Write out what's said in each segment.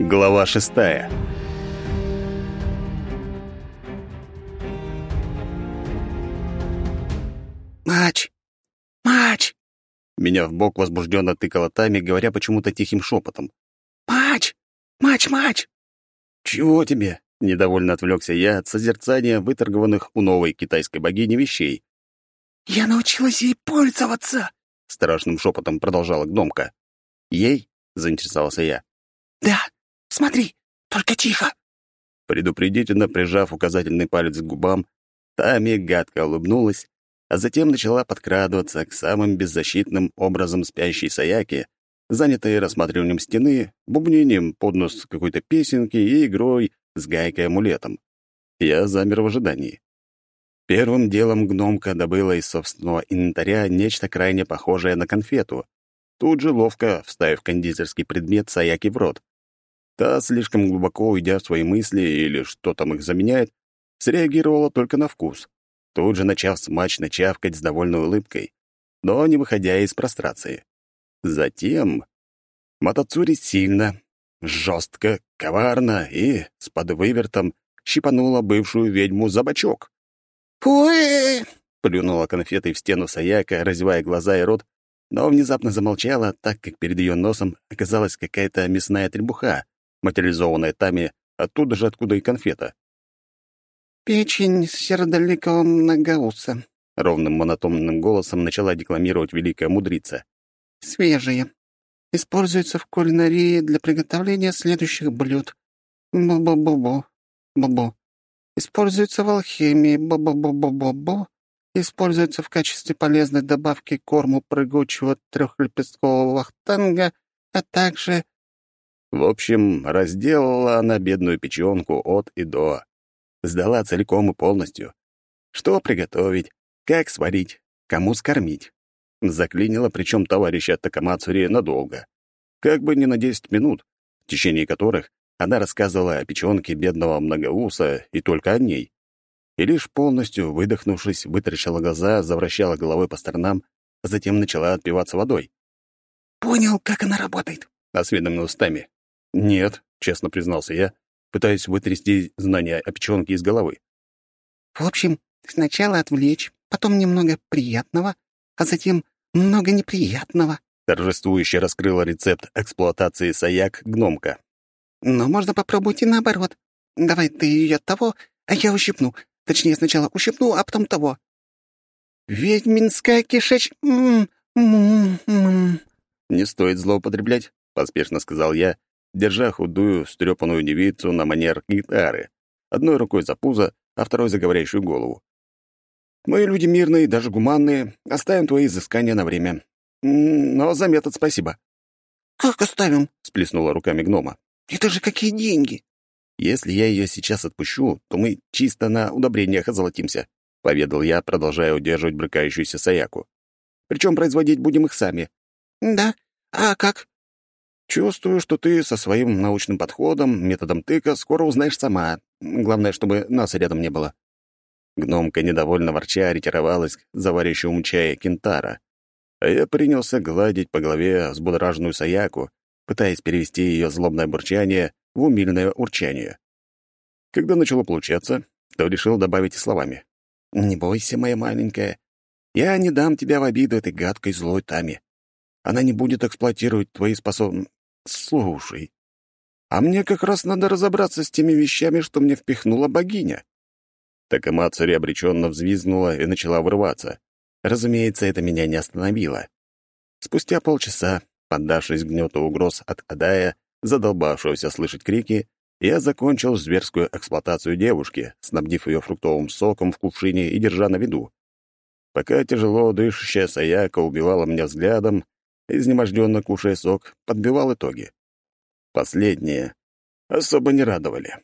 Глава шестая. «Мач! Мач! Меня в бок возбужденно тыкала Тами, говоря почему-то тихим шепотом. Мач! Мач, мач!» «Чего тебе?» — недовольно отвлекся я от созерцания выторгованных у новой китайской богини вещей. «Я научилась ей пользоваться!» — страшным шепотом продолжала гномка. «Ей?» — заинтересовался я. «Да, смотри, только тихо!» Предупредительно прижав указательный палец к губам, Тами гадко улыбнулась, а затем начала подкрадываться к самым беззащитным образом спящей Саяки, занятой рассматриванием стены, бубнением под нос какой-то песенки и игрой с гайкой-амулетом. Я замер в ожидании. Первым делом гномка добыла из собственного инвентаря нечто крайне похожее на конфету. Тут же ловко вставив кондитерский предмет Саяки в рот. Та, слишком глубоко уйдя в свои мысли или что там их заменяет, среагировала только на вкус, тут же начав смачно чавкать с довольной улыбкой, но не выходя из прострации. Затем Матацури сильно, жестко, коварно и с подвывертом щипанула бывшую ведьму за бочок. «Ой!» — плюнула конфетой в стену Саяка, разевая глаза и рот, но внезапно замолчала, так как перед ее носом оказалась какая-то мясная требуха, материализованная Тами оттуда же, откуда и конфета. «Печень сердоликого многоуса», — ровным монотонным голосом начала декламировать великая мудрица. «свежие. Используется в кулинарии для приготовления следующих блюд. Бу-бу-бу-бу. Бу-бу. Используется в алхимии. Бу-бу-бу-бу-бу-бу. Используется в качестве полезной добавки к корму прыгучего трехлепесткового вахтанга, а также В общем, разделала она бедную печенку от и до. Сдала целиком и полностью. Что приготовить, как сварить, кому скормить. Заклинила причем товарища Такамацури надолго. Как бы не на 10 минут, в течение которых она рассказывала о печенке бедного многоуса и только о ней. И лишь полностью выдохнувшись, вытаращила глаза, завращала головой по сторонам, затем начала отпиваться водой. «Понял, как она работает?» — осведомилась Тами. «Нет», — честно признался я, пытаясь вытрясти знания о печенке из головы. «В общем, сначала отвлечь, потом немного приятного, а затем много неприятного». Торжествующе раскрыла рецепт эксплуатации саяк гномка. Но можно попробовать и наоборот. Давай ты ее того, а я ущипну. Точнее, сначала ущипну, а потом того. Ведьминская кишеч... М -м -м -м. «Не стоит злоупотреблять», — поспешно сказал я, держа худую, стрепанную девицу на манер гитары, одной рукой за пузо, а второй за говорящую голову. «Мы люди мирные, даже гуманные, оставим твои изыскания на время. Но за метод спасибо», «Как оставим?» — сплеснула руками гнома. «Это же какие деньги!» «Если я ее сейчас отпущу, то мы чисто на удобрениях озолотимся», — поведал я, продолжая удерживать брыкающуюся Саяку. «Причем производить будем их сами. «Да? А как?» Чувствую, что ты со своим научным подходом, методом тыка, скоро узнаешь сама. Главное, чтобы нас рядом не было». Гномка, недовольно ворча, ретировалась к заварящему чая кентара. А я принялся гладить по голове взбудораженную Саяку, пытаясь перевести ее злобное бурчание в умильное урчание. Когда начало получаться, то решил добавить словами. «Не бойся, моя маленькая. Я не дам тебя в обиду этой гадкой злой Тами. Она не будет эксплуатировать твои способности. Слушай, а мне как раз надо разобраться с теми вещами, что мне впихнула богиня». Такамацури обреченно взвизгнула и начала вырываться. Разумеется, это меня не остановило. Спустя полчаса, поддавшись гнету угроз от Адая, задолбавшегося слышать крики, я закончил зверскую эксплуатацию девушки, снабдив ее фруктовым соком в кувшине и держа на виду. Пока тяжело дышащая Саяка убивала меня взглядом, изнеможденно кушая сок, подбивал итоги. Последние особо не радовали.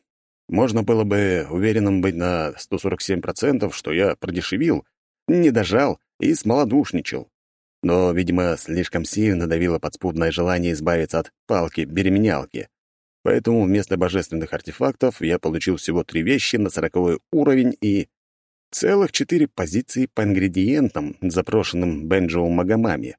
Можно было бы уверенным быть на 147%, что я продешевил, не дожал и смолодушничал. Но, видимо, слишком сильно давило подспудное желание избавиться от палки-беременялки. Поэтому вместо божественных артефактов я получил всего три вещи на сороковой уровень и целых четыре позиции по ингредиентам, запрошенным Бенджоу Магомами.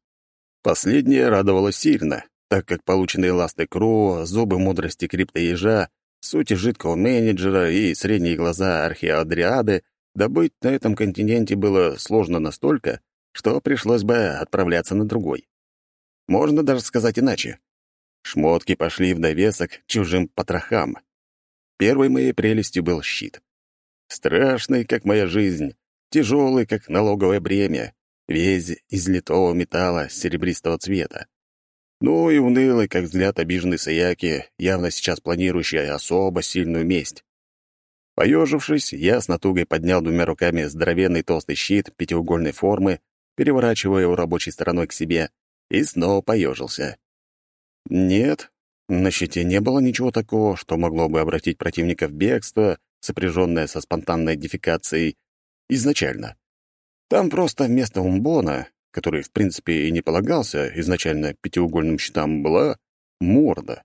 Последнее радовало сильно, так как полученные ласты Кру, зубы мудрости криптоежа, сути жидкого менеджера и средние глаза археодриады добыть на этом континенте было сложно настолько, что пришлось бы отправляться на другой. Можно даже сказать иначе. Шмотки пошли в довесок чужим потрохам. Первой моей прелестью был щит. Страшный, как моя жизнь, тяжелый, как налоговое бремя, весь из литого металла серебристого цвета. Ну и унылый, как взгляд обиженной Саяки, явно сейчас планирующий особо сильную месть. Поежившись, я с натугой поднял двумя руками здоровенный толстый щит пятиугольной формы, переворачивая его рабочей стороной к себе, и снова поежился. Нет, на щите не было ничего такого, что могло бы обратить противника в бегство, сопряженное со спонтанной дефекацией, изначально. Там просто вместо умбона, который, в принципе, и не полагался изначально пятиугольным щитам, была морда.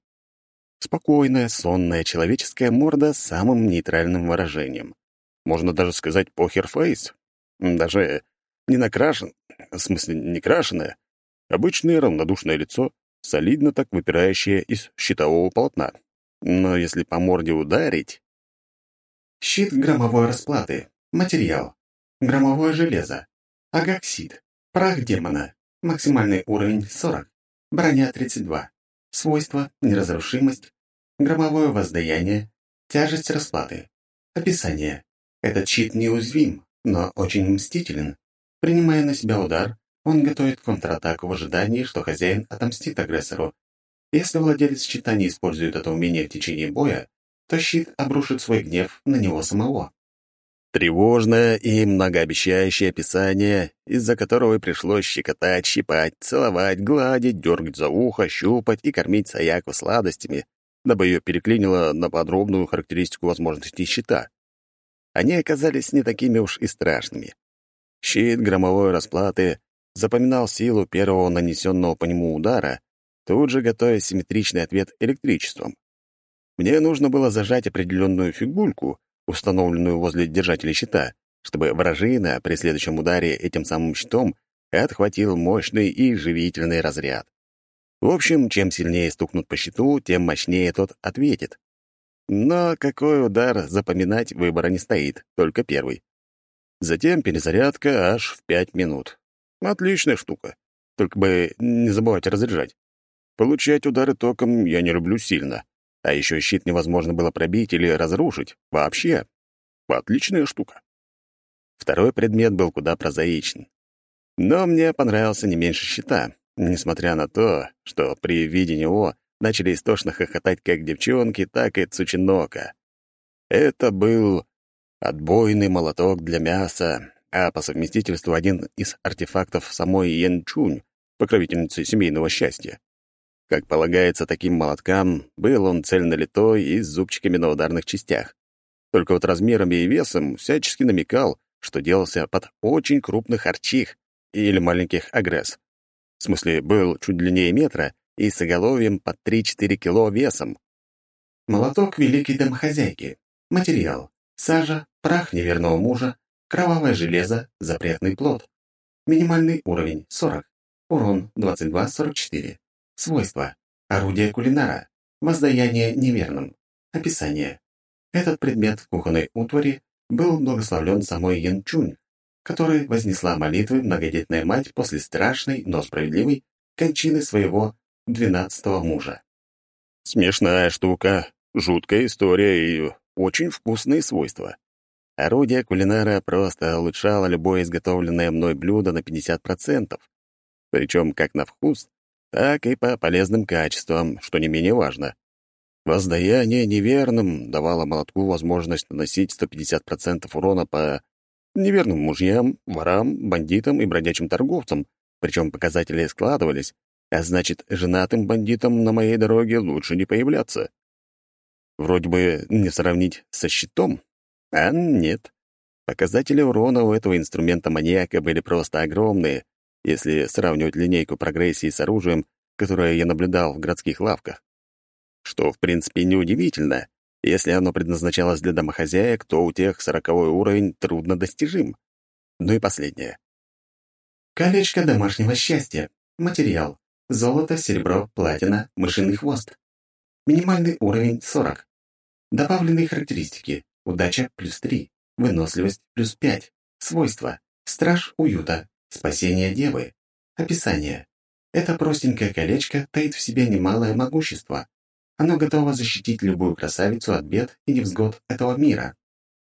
Спокойная, сонная человеческая морда с самым нейтральным выражением. Можно даже сказать похерфейс. Даже не накрашен, в смысле, не крашеное. Обычное равнодушное лицо, солидно так выпирающее из щитового полотна. Но если по морде ударить... Щит громовой расплаты. Материал. Громовое железо. Агоксид. Прах демона. Максимальный уровень 40. Броня 32. Свойства, неразрушимость. Громовое воздаяние. Тяжесть расплаты. Описание. Этот щит неуязвим, но очень мстителен. Принимая на себя удар, он готовит контратаку в ожидании, что хозяин отомстит агрессору. Если владелец щита не использует это умение в течение боя, то щит обрушит свой гнев на него самого. Тревожное и многообещающее описание, из-за которого пришлось щекотать, щипать, целовать, гладить, дергать за ухо, щупать и кормить Саяку сладостями, дабы ее переклинило на подробную характеристику возможностей щита. Они оказались не такими уж и страшными. Щит громовой расплаты запоминал силу первого нанесенного по нему удара, тут же готовя симметричный ответ электричеством. Мне нужно было зажать определенную фигульку, установленную возле держателя щита, чтобы вражина при следующем ударе этим самым щитом отхватил мощный и живительный разряд. В общем, чем сильнее стукнут по щиту, тем мощнее тот ответит. Но какой удар запоминать выбора не стоит, только первый. Затем перезарядка аж в пять минут. Отличная штука. Только бы не забывать разряжать. Получать удары током я не люблю сильно. А еще щит невозможно было пробить или разрушить. Вообще. Отличная штука. Второй предмет был куда прозаичен. Но мне понравился не меньше щита, несмотря на то, что при виде него начали истошно хохотать как девчонки, так и Цучинока. Это был отбойный молоток для мяса, а по совместительству один из артефактов самой Янчунь, покровительницы семейного счастья. Как полагается таким молоткам, был он цельнолитой и с зубчиками на ударных частях. Только вот размерами и весом всячески намекал, что делался под очень крупных арчих или маленьких агресс. В смысле, был чуть длиннее метра и с оголовьем под 3-4 кило весом. Молоток великой домохозяйки. Материал. Сажа, прах неверного мужа, Кровавое железо — запретный плод. Минимальный уровень — 40. Урон — 22-44. Свойства. Орудие кулинара. Воздаяние неверным. Описание. Этот предмет в кухонной утвари был благословлен самой Янчунь, которой вознесла молитвы многодетная мать после страшной, но справедливой кончины своего двенадцатого мужа. Смешная штука, жуткая история и очень вкусные свойства. Орудие кулинара просто улучшало любое изготовленное мной блюдо на 50%, причем как на вкус, так и по полезным качествам, что не менее важно. Воздаяние неверным давало молотку возможность наносить 150% урона по неверным мужьям, ворам, бандитам и бродячим торговцам, причем показатели складывались, а значит, женатым бандитам на моей дороге лучше не появляться. Вроде бы не сравнить со щитом, а нет. Показатели урона у этого инструмента маньяка были просто огромные, если сравнивать линейку прогрессии с оружием, которое я наблюдал в городских лавках. Что, в принципе, неудивительно. Если оно предназначалось для домохозяек, то у тех сороковой уровень трудно достижим. Ну и последнее. Колечко домашнего счастья. Материал. Золото, серебро, платина, мышиный хвост. Минимальный уровень 40. Добавленные характеристики. Удача плюс 3. Выносливость плюс 5. Свойства. Страж уюта. Спасение девы. Описание. Это простенькое колечко таит в себе немалое могущество. Оно готово защитить любую красавицу от бед и невзгод этого мира.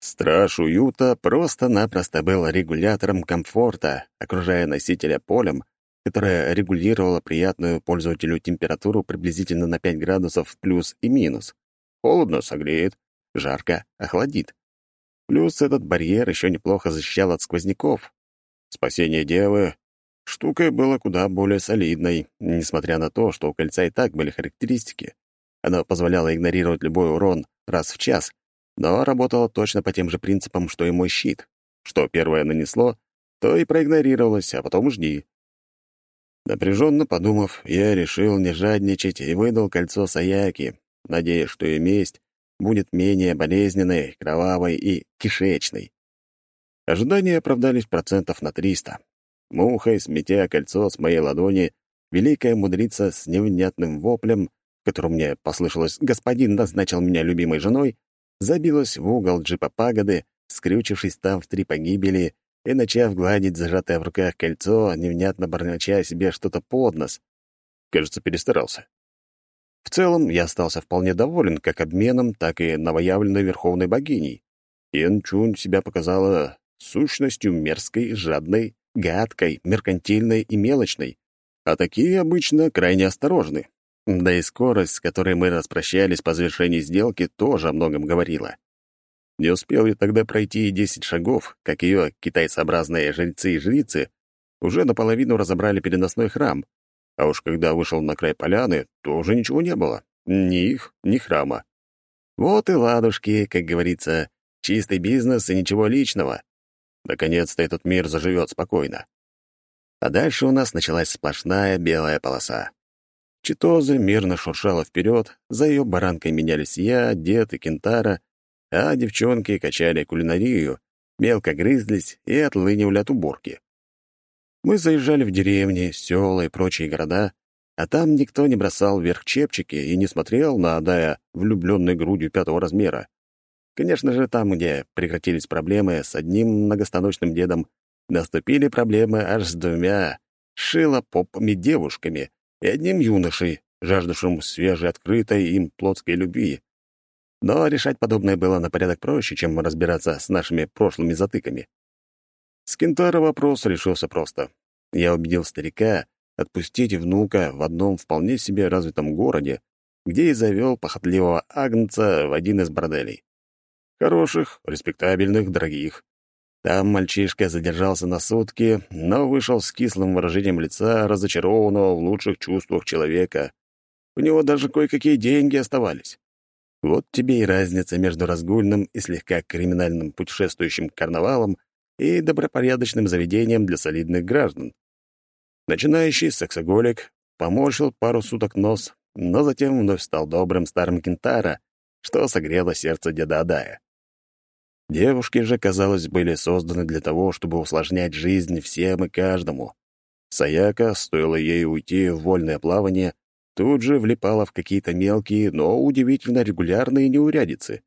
Страж уюта просто-напросто был регулятором комфорта, окружая носителя полем, которое регулировало приятную пользователю температуру приблизительно на 5 градусов плюс и минус. Холодно — согреет, жарко — охладит. Плюс этот барьер еще неплохо защищал от сквозняков. Спасение девы штукой было куда более солидной, несмотря на то, что у кольца и так были характеристики. Оно позволяло игнорировать любой урон раз в час, но работало точно по тем же принципам, что и мой щит. Что первое нанесло, то и проигнорировалось, а потом жди. Напряженно подумав, я решил не жадничать и выдал кольцо Саяки, надеясь, что и месть будет менее болезненной, кровавой и кишечной. Ожидания оправдались процентов на триста. Мухой, сметя кольцо с моей ладони, великая мудрица с невнятным воплем, в котором мне послышалось «господин назначил меня любимой женой», забилась в угол джипа пагоды, скрючившись там в три погибели и начав гладить зажатое в руках кольцо, невнятно бормоча себе что-то под нос. Кажется, перестарался. В целом, я остался вполне доволен как обменом, так и новоявленной верховной богиней. Ин Чунь себя показала сущностью мерзкой, жадной, гадкой, меркантильной и мелочной, а такие обычно крайне осторожны. Да и скорость, с которой мы распрощались по завершении сделки, тоже о многом говорила. Не успел я тогда пройти и десять шагов, как ее китайцеобразные жрецы и жрицы уже наполовину разобрали переносной храм, а уж когда вышел на край поляны, то уже ничего не было. Ни их, ни храма. Вот и ладушки, как говорится, чистый бизнес и ничего личного. Наконец-то этот мир заживет спокойно. А дальше у нас началась сплошная белая полоса. Читоза мирно шуршала вперед, за ее баранкой менялись я, дед и кентара, а девчонки качали кулинарию, мелко грызлись и отлынивали от уборки. Мы заезжали в деревни, села и прочие города, а там никто не бросал вверх чепчики и не смотрел на Адая влюбленной грудью пятого размера. Конечно же, там, где прекратились проблемы с одним многостаночным дедом, наступили проблемы аж с двумя шило-попами девушками и одним юношей, жаждущим свежей, открытой им плотской любви. Но решать подобное было на порядок проще, чем разбираться с нашими прошлыми затыками. С Кентара вопрос решился просто. Я убедил старика отпустить внука в одном вполне себе развитом городе, где и завел похотливого агнца в один из борделей. Хороших, респектабельных, дорогих. Там мальчишка задержался на сутки, но вышел с кислым выражением лица, разочарованного в лучших чувствах человека. У него даже кое-какие деньги оставались. Вот тебе и разница между разгульным и слегка криминальным путешествующим карнавалом и добропорядочным заведением для солидных граждан. Начинающий сексоголик поморщил пару суток нос, но затем вновь стал добрым старым кентара, что согрело сердце деда Адая. Девушки же, казалось, были созданы для того, чтобы усложнять жизнь всем и каждому. Саяка, стоило ей уйти в вольное плавание, тут же влипала в какие-то мелкие, но удивительно регулярные неурядицы.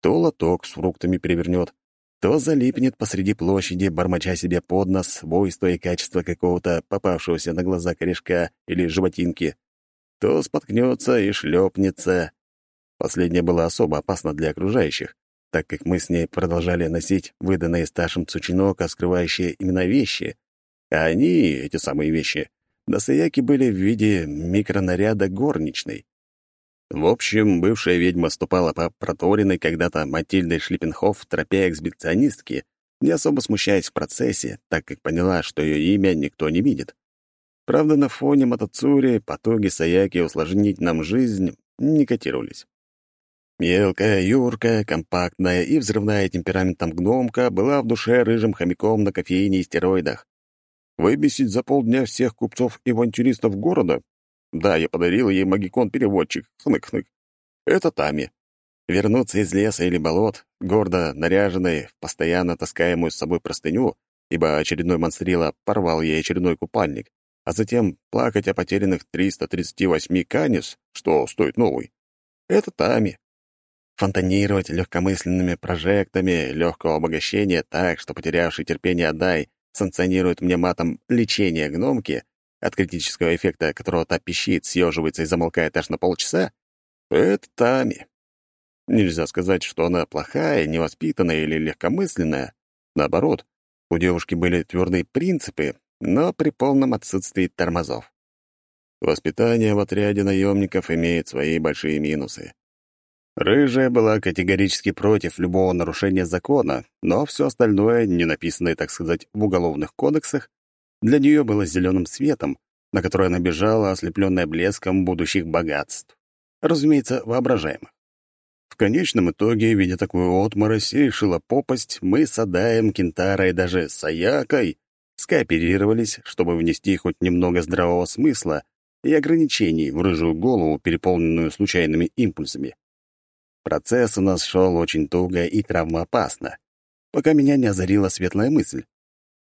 То лоток с фруктами перевернет, то залипнет посреди площади, бормоча себе под нос свойства и качество какого-то попавшегося на глаза корешка или животинки, то споткнется и шлепнется. Последнее было особо опасно для окружающих, так как мы с ней продолжали носить выданные старшим Цучинока скрывающие имена вещи, а они, эти самые вещи, на Саяке были в виде микронаряда горничной. В общем, бывшая ведьма ступала по проторенной когда-то Матильдой Шлиппенхоф тропе эксбиционистки, не особо смущаясь в процессе, так как поняла, что ее имя никто не видит. Правда, на фоне Матацури потуги Саяки усложнить нам жизнь не котировались. Мелкая, юркая, компактная и взрывная темпераментом гномка была в душе рыжим хомяком на кофеине и стероидах. Выбесить за полдня всех купцов и авантюристов города? Да, я подарил ей магикон-переводчик, хнык-хнык. Это Тами. Вернуться из леса или болот, гордо наряженной, постоянно таскаемую с собой простыню, ибо очередной монстрила порвал ей очередной купальник, а затем плакать о потерянных 338 канис, что стоит новый. Это Тами. Фонтанировать легкомысленными прожектами легкого обогащения так, что потерявший терпение Адай санкционирует мне матом лечение гномки, от критического эффекта которого та пищит, съеживается и замолкает аж на полчаса, это Тами. Нельзя сказать, что она плохая, невоспитанная или легкомысленная. Наоборот, у девушки были твердые принципы, но при полном отсутствии тормозов. Воспитание в отряде наемников имеет свои большие минусы. Рыжая была категорически против любого нарушения закона, но все остальное, не написанное, так сказать, в уголовных кодексах, для нее было зеленым светом, на который она бежала, ослепленная блеском будущих богатств. Разумеется, воображаемых. В конечном итоге, видя такую отморозь, решила попасть, мы с Адаем, Кентара и даже Саякой скооперировались, чтобы внести хоть немного здравого смысла и ограничений в рыжую голову, переполненную случайными импульсами. Процесс у нас шел очень туго и травмоопасно, пока меня не озарила светлая мысль.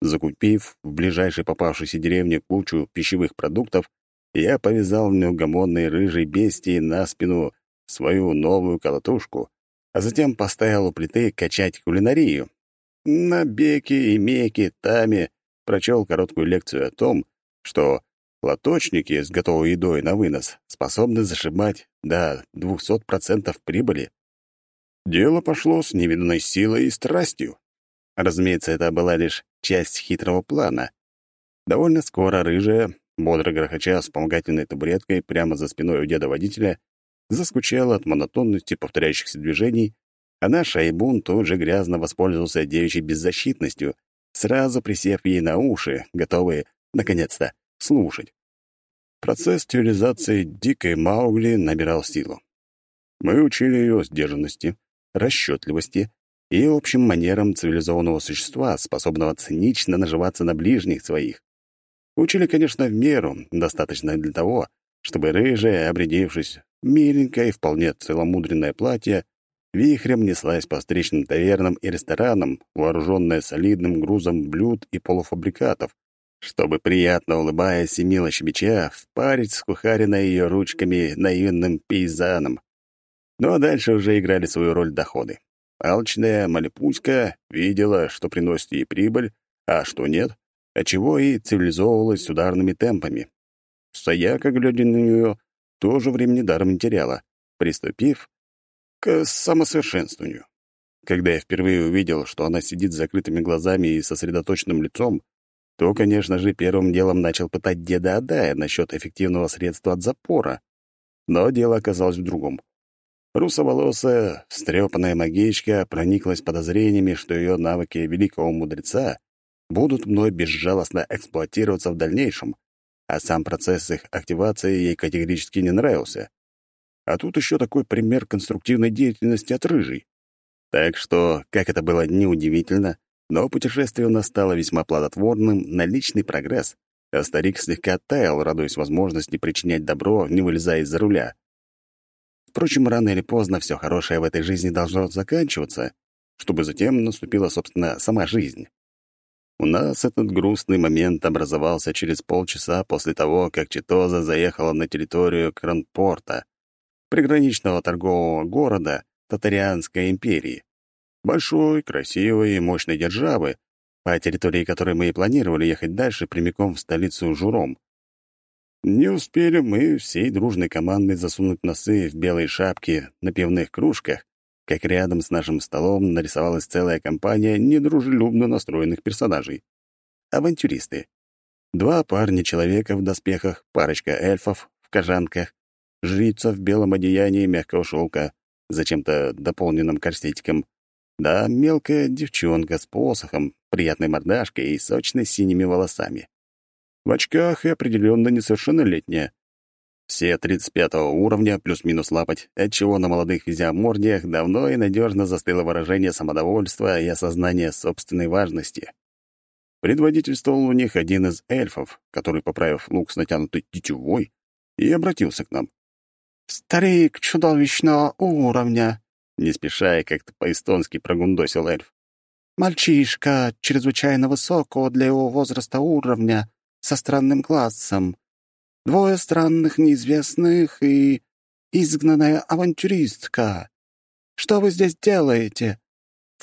Закупив в ближайшей попавшейся деревне кучу пищевых продуктов, я повязал неугомонной рыжей бестии на спину свою новую колотушку, а затем поставил у плиты качать кулинарию. На беке и меке Таме прочел короткую лекцию о том, что лоточники с готовой едой на вынос способны зашибать до 200% прибыли. Дело пошло с невиданной силой и страстью. Разумеется, это была лишь часть хитрого плана. Довольно скоро рыжая, бодро грохоча вспомогательной табуреткой прямо за спиной у деда-водителя, заскучала от монотонности повторяющихся движений, а наш Айбун тут же грязно воспользовался девичьей беззащитностью, сразу присев ей на уши, готовые, наконец-то, слушать. Процесс стилизации дикой Маугли набирал силу. Мы учили ее сдержанности, расчетливости и общим манерам цивилизованного существа, способного цинично наживаться на ближних своих. Учили, конечно, в меру, достаточно для того, чтобы рыжая, обрядившись, миленькое и вполне целомудренное платье, вихрем неслась по встречным тавернам и ресторанам, вооруженная солидным грузом блюд и полуфабрикатов, чтобы, приятно улыбаясь и мило щебеча, впарить с кухарина ее ручками наивным пейзаном. Ну а дальше уже играли свою роль доходы. Алчная Малипуська видела, что приносит ей прибыль, а что нет, отчего и цивилизовывалась ударными темпами. Саяка, глядя на нее, тоже времени даром не теряла, приступив к самосовершенствованию. Когда я впервые увидел, что она сидит с закрытыми глазами и сосредоточенным лицом, то, конечно же, первым делом начал пытать деда Адая насчет эффективного средства от запора. Но дело оказалось в другом. Русоволосая, встрепанная магичка прониклась подозрениями, что ее навыки великого мудреца будут мной безжалостно эксплуатироваться в дальнейшем, а сам процесс их активации ей категорически не нравился. А тут еще такой пример конструктивной деятельности от рыжей. Так что, как это было неудивительно, но путешествие у нас стало весьма плодотворным на личный прогресс, а старик слегка оттаял, радуясь возможности причинять добро, не вылезая из-за руля. Впрочем, рано или поздно все хорошее в этой жизни должно заканчиваться, чтобы затем наступила, собственно, сама жизнь. У нас этот грустный момент образовался через полчаса после того, как Читоза заехала на территорию Кранпорта, приграничного торгового города Татарианской империи. Большой, красивой и мощной державы, по территории которой мы и планировали ехать дальше прямиком в столицу Журом. Не успели мы всей дружной командой засунуть носы в белые шапки на пивных кружках, как рядом с нашим столом нарисовалась целая компания недружелюбно настроенных персонажей. Авантюристы. Два парня-человека в доспехах, парочка эльфов в кожанках, жрица в белом одеянии мягкого шелка, зачем-то дополненным корсетиком, да мелкая девчонка с посохом, приятной мордашкой и сочной синими волосами. В очках и определенно несовершеннолетняя. Все 35 уровня плюс-минус лапать, отчего на молодых физиомордиях давно и надежно застыло выражение самодовольства и осознания собственной важности. Предводительствовал у них один из эльфов, который, поправив лук с натянутой тетивой, и обратился к нам. «Старик чудовищного уровня, не спеша и как-то по-эстонски прогундосил эльф. «Мальчишка чрезвычайно высокого для его возраста уровня, со странным классом. Двое странных неизвестных и изгнанная авантюристка. Что вы здесь делаете?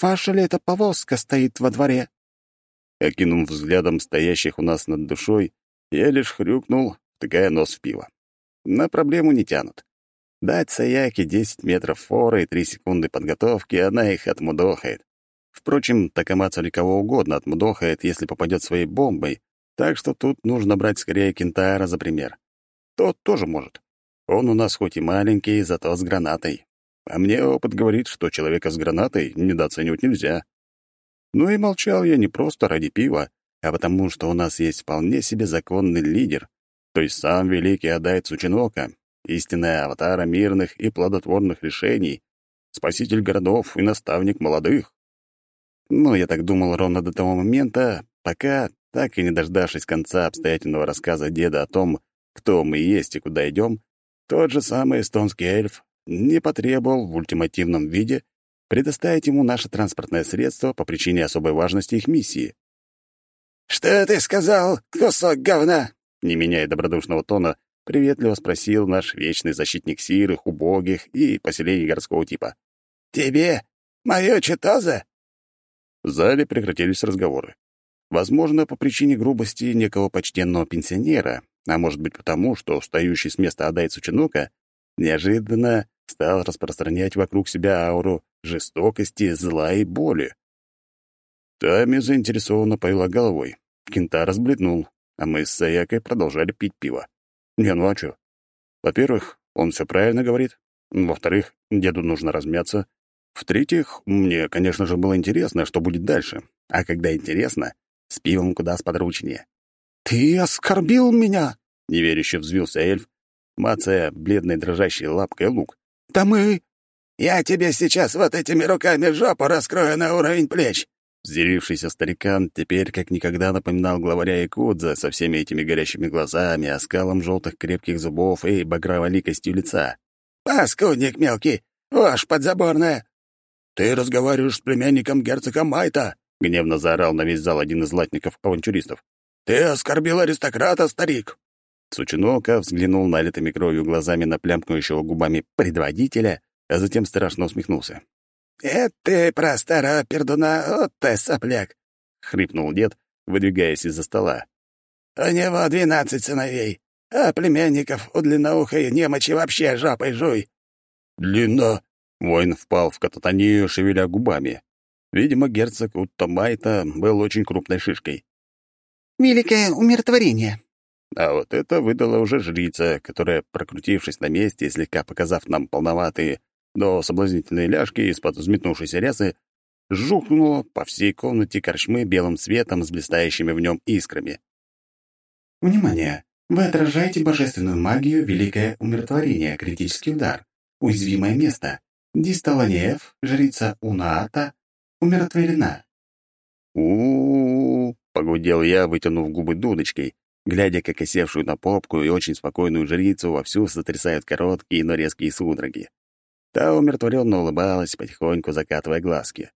Ваша ли эта повозка стоит во дворе?» Окинув взглядом стоящих у нас над душой, я лишь хрюкнул, втыкая нос в пиво. На проблему не тянут. Дать Саяке 10 метров форы и 3 секунды подготовки, она их отмудохает. Впрочем, Такамацу кого угодно отмудохает, если попадет своей бомбой, так что тут нужно брать скорее Кентара за пример. Тот тоже может. Он у нас хоть и маленький, зато с гранатой. А мне опыт говорит, что человека с гранатой недооценивать нельзя. Ну и молчал я не просто ради пива, а потому что у нас есть вполне себе законный лидер, то есть сам великий Адай Цучинока, истинная аватара мирных и плодотворных решений, спаситель городов и наставник молодых. Ну, я так думал ровно до того момента, пока, так и не дождавшись конца обстоятельного рассказа деда о том, кто мы есть и куда идем, тот же самый эстонский эльф не потребовал в ультимативном виде предоставить ему наше транспортное средство по причине особой важности их миссии. «Что ты сказал, кусок говна?» Не меняя добродушного тона, приветливо спросил наш вечный защитник сирых, убогих и поселений городского типа. «Тебе? Мою читоза?» В зале прекратились разговоры. Возможно, по причине грубости некого почтенного пенсионера, а может быть потому, что встающий с места Адай Цучинука неожиданно стал распространять вокруг себя ауру жестокости, зла и боли. Тами заинтересованно повела головой. Кента разбледнул, а мы с Саякой продолжали пить пиво. Не, ну а чё? Во-первых, он все правильно говорит. Во-вторых, деду нужно размяться. В-третьих, мне, конечно же, было интересно, что будет дальше. А когда интересно, с пивом куда сподручнее. «Ты оскорбил меня!» — неверяще взвился эльф, мацая бледной дрожащей лапкой лук. «Да мы...» «Я тебе сейчас вот этими руками жопу раскрою на уровень плеч!» Взъярившийся старикан теперь как никогда напоминал главаря Якудза со всеми этими горящими глазами, оскалом желтых крепких зубов и багроволикостью лица. «Паскудник мелкий! Ваш подзаборная!» «Ты разговариваешь с племянником герцога Майта!» — гневно заорал на весь зал один из латников-авантюристов. «Ты оскорбил аристократа, старик!» Сучинока взглянул налитыми кровью глазами на плямкнущего губами предводителя, а затем страшно усмехнулся. «Это ты про старого пердуна, вот ты сопляк!» — хрипнул дед, выдвигаясь из-за стола. «У него двенадцать сыновей, а племянников у длинноухой немочи вообще жопой жуй!» «Длинно!» — воин впал в кататонию, шевеля губами. Видимо, герцог Уттамайта был очень крупной шишкой. «Великое умиротворение!» А вот это выдала уже жрица, которая, прокрутившись на месте и слегка показав нам полноватые, но соблазнительные ляжки из-под взметнувшейся рясы, жухнула по всей комнате корчмы белым цветом с блистающими в нем искрами. «Внимание! Вы отражаете божественную магию Великое Умиротворение, критический удар, уязвимое место. Дисталаниев, жрица Унаата, умиротворена». «У-у-у!» — погудел я, вытянув губы дудочкой, глядя, как осевшую на попку и очень спокойную жрицу вовсю сотрясают короткие, но резкие судороги. Та умиротворенно улыбалась, потихоньку закатывая глазки.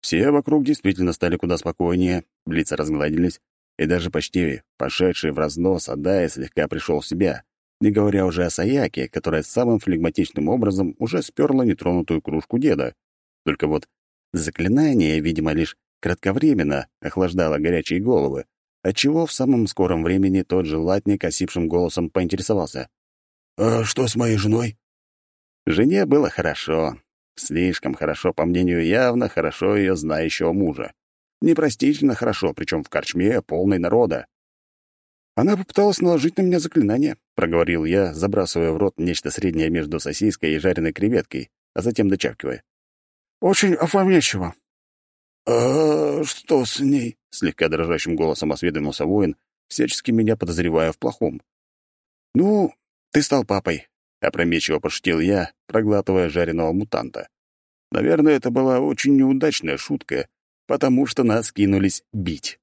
Все вокруг действительно стали куда спокойнее, лица разгладились, и даже почти пошедший в разнос Адая слегка пришел в себя, не говоря уже о Саяке, которая самым флегматичным образом уже сперла нетронутую кружку деда. Только вот заклинание, видимо, лишь кратковременно охлаждало горячие головы, отчего в самом скором времени тот же латник осипшим голосом поинтересовался. «А что с моей женой?» Жене было хорошо. Слишком хорошо, по мнению явно хорошо ее знающего мужа. Непростительно хорошо, причем в корчме полной народа. Она попыталась наложить на меня заклинание, проговорил я, забрасывая в рот нечто среднее между сосиской и жареной креветкой, а затем дочеркивая. «Очень опрометчиво». «А что с ней?» — слегка дрожащим голосом осведомился воин, всячески меня подозревая в плохом. «Ну, ты стал папой», — опрометчиво пошутил я, проглатывая жареного мутанта. Наверное, это была очень неудачная шутка, потому что нас кинулись бить.